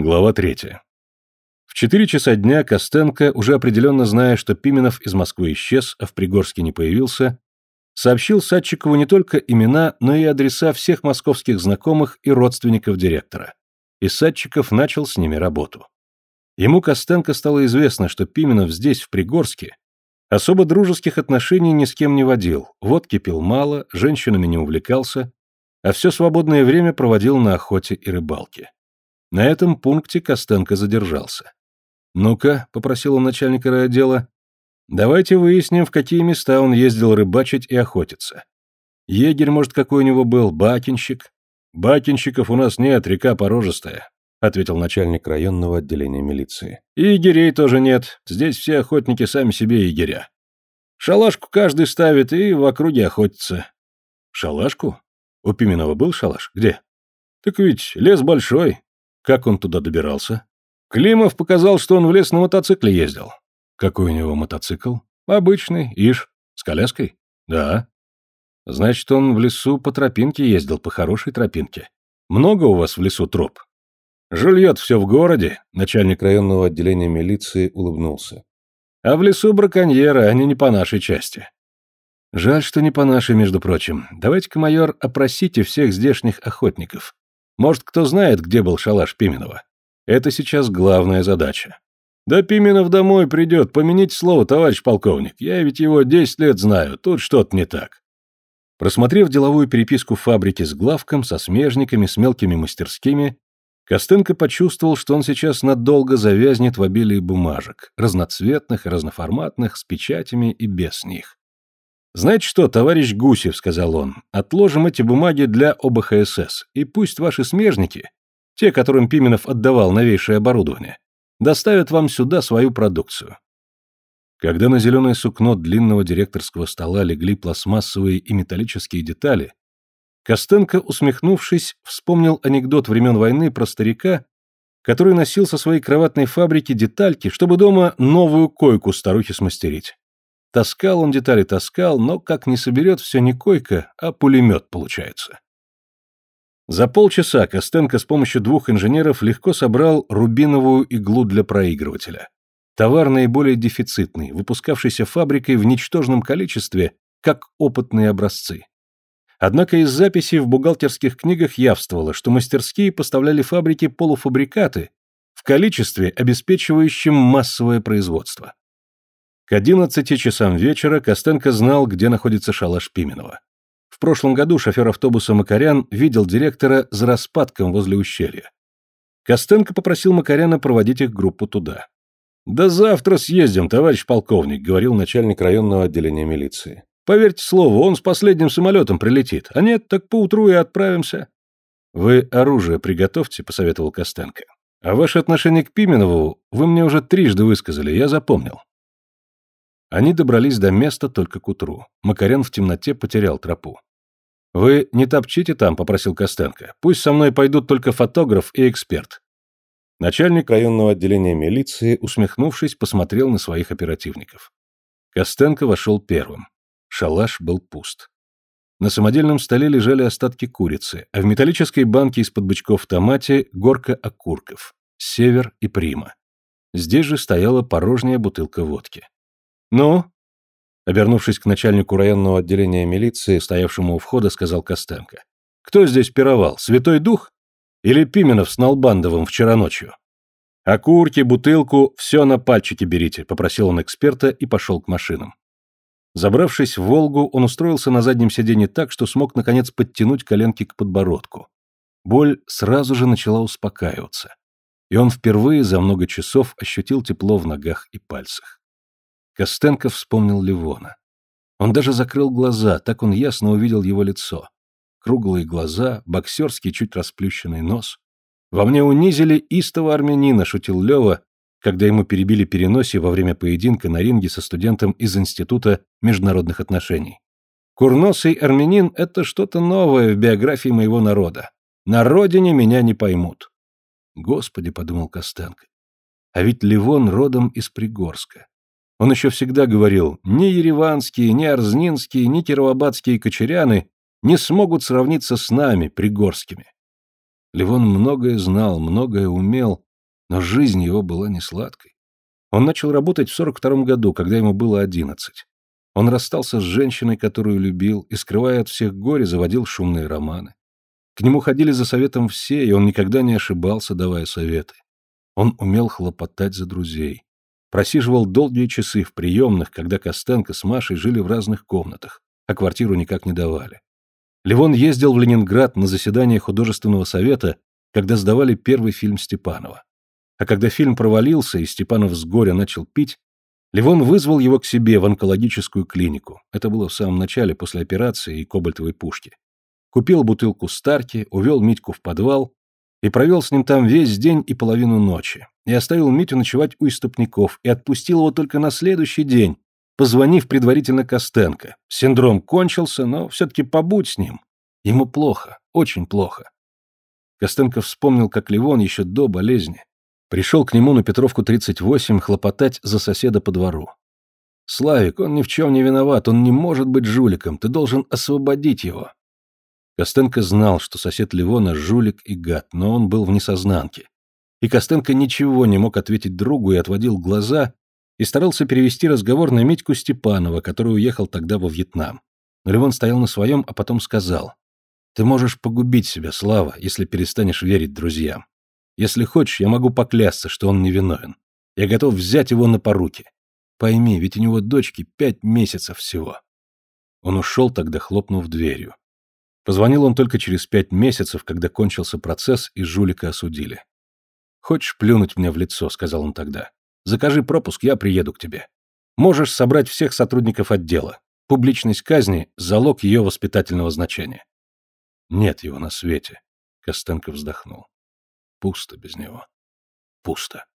Глава третья. В четыре часа дня Костенко, уже определенно зная, что Пименов из Москвы исчез, а в Пригорске не появился, сообщил Садчикову не только имена, но и адреса всех московских знакомых и родственников директора. И Садчиков начал с ними работу. Ему Костенко стало известно, что Пименов здесь, в Пригорске, особо дружеских отношений ни с кем не водил, водки пил мало, женщинами не увлекался, а все свободное время проводил на охоте и рыбалке. На этом пункте Костенко задержался. «Ну-ка», — попросил он начальника райотдела, — «давайте выясним, в какие места он ездил рыбачить и охотиться. Егерь, может, какой у него был, бакинщик?» «Бакинщиков у нас нет, река порожистая», — ответил начальник районного отделения милиции. «И егерей тоже нет, здесь все охотники сами себе егеря. Шалашку каждый ставит и в округе охотится». «Шалашку? У Пименова был шалаш? Где?» «Так ведь лес большой, как он туда добирался? Климов показал, что он в лес на мотоцикле ездил. Какой у него мотоцикл? Обычный, ишь. С коляской? Да. Значит, он в лесу по тропинке ездил, по хорошей тропинке. Много у вас в лесу троп? Жильет все в городе, начальник районного отделения милиции улыбнулся. А в лесу браконьеры, они не по нашей части. Жаль, что не по нашей, между прочим. Давайте-ка, майор, опросите всех здешних охотников. Может, кто знает, где был шалаш Пименова? Это сейчас главная задача. Да Пименов домой придет, помените слово, товарищ полковник. Я ведь его десять лет знаю, тут что-то не так. Просмотрев деловую переписку фабрики с главком, со смежниками, с мелкими мастерскими, Костенко почувствовал, что он сейчас надолго завязнет в обилии бумажек, разноцветных и разноформатных, с печатями и без них. «Знаете что, товарищ Гусев», — сказал он, — «отложим эти бумаги для ОБХСС, и пусть ваши смежники, те, которым Пименов отдавал новейшее оборудование, доставят вам сюда свою продукцию». Когда на зеленое сукно длинного директорского стола легли пластмассовые и металлические детали, Костенко, усмехнувшись, вспомнил анекдот времен войны про старика, который носил со своей кроватной фабрики детальки, чтобы дома новую койку старухе смастерить. Таскал он детали, таскал, но как не соберет, все не койка, а пулемет получается. За полчаса Костенко с помощью двух инженеров легко собрал рубиновую иглу для проигрывателя. Товар наиболее дефицитный, выпускавшийся фабрикой в ничтожном количестве, как опытные образцы. Однако из записей в бухгалтерских книгах явствовало, что мастерские поставляли фабрике полуфабрикаты в количестве, обеспечивающем массовое производство. К одиннадцати часам вечера Костенко знал, где находится шалаш Пименова. В прошлом году шофер автобуса Макарян видел директора за распадком возле ущелья. Костенко попросил Макаряна проводить их группу туда. «Да завтра съездим, товарищ полковник», — говорил начальник районного отделения милиции. «Поверьте слову, он с последним самолетом прилетит. А нет, так поутру и отправимся». «Вы оружие приготовьте», — посоветовал Костенко. «А ваше отношение к Пименову вы мне уже трижды высказали, я запомнил. Они добрались до места только к утру. Макарен в темноте потерял тропу. «Вы не топчите там», — попросил Костенко. «Пусть со мной пойдут только фотограф и эксперт». Начальник районного отделения милиции, усмехнувшись, посмотрел на своих оперативников. Костенко вошел первым. Шалаш был пуст. На самодельном столе лежали остатки курицы, а в металлической банке из-под бычков в томате горка окурков. Север и Прима. Здесь же стояла порожняя бутылка водки. «Ну?» Обернувшись к начальнику районного отделения милиции, стоявшему у входа, сказал Костенко. «Кто здесь пировал? Святой Дух? Или Пименов с Налбандовым вчера ночью?» «Окурки, бутылку, все на пальчики берите», — попросил он эксперта и пошел к машинам. Забравшись в «Волгу», он устроился на заднем сиденье так, что смог, наконец, подтянуть коленки к подбородку. Боль сразу же начала успокаиваться, и он впервые за много часов ощутил тепло в ногах и пальцах. Костенко вспомнил Ливона. Он даже закрыл глаза, так он ясно увидел его лицо. Круглые глаза, боксерский чуть расплющенный нос. «Во мне унизили истого армянина», — шутил Лева, когда ему перебили переносе во время поединка на ринге со студентом из Института международных отношений. «Курносый армянин — это что-то новое в биографии моего народа. На родине меня не поймут». «Господи», — подумал Костенко, — «а ведь Ливон родом из Пригорска. Он еще всегда говорил, ни ереванские, ни арзнинские, ни кировобадские кочеряны не смогут сравниться с нами, пригорскими. Ливон многое знал, многое умел, Но жизнь его была не сладкой. Он начал работать в 42 году, когда ему было 11. Он расстался с женщиной, которую любил, и, скрывая от всех горе, заводил шумные романы. К нему ходили за советом все, и он никогда не ошибался, давая советы. Он умел хлопотать за друзей. Просиживал долгие часы в приемных, когда Костенко с Машей жили в разных комнатах, а квартиру никак не давали. Левон ездил в Ленинград на заседание художественного совета, когда сдавали первый фильм Степанова. А когда фильм провалился и Степанов с горя начал пить, Левон вызвал его к себе в онкологическую клинику. Это было в самом начале, после операции и кобальтовой пушки. Купил бутылку старки, увел Митьку в подвал и провел с ним там весь день и половину ночи. И оставил Митю ночевать у истопников и отпустил его только на следующий день, позвонив предварительно Костенко. Синдром кончился, но все-таки побудь с ним. Ему плохо, очень плохо. Костенко вспомнил, как Левон еще до болезни пришел к нему на Петровку 38 хлопотать за соседа по двору. «Славик, он ни в чем не виноват, он не может быть жуликом, ты должен освободить его». Костенко знал, что сосед Левона жулик и гад, но он был в несознанке. И Костенко ничего не мог ответить другу и отводил глаза, и старался перевести разговор на Митьку Степанова, который уехал тогда во Вьетнам. Но Левон стоял на своем, а потом сказал, «Ты можешь погубить себя, Слава, если перестанешь верить друзьям. Если хочешь, я могу поклясться, что он невиновен. Я готов взять его на поруки. Пойми, ведь у него дочки пять месяцев всего». Он ушел тогда, хлопнув дверью. Позвонил он только через пять месяцев, когда кончился процесс и жулика осудили. «Хочешь плюнуть мне в лицо?» — сказал он тогда. Закажи пропуск, я приеду к тебе. Можешь собрать всех сотрудников отдела. Публичность казни – залог ее воспитательного значения. Нет его на свете. Костенко вздохнул. Пусто без него. Пусто.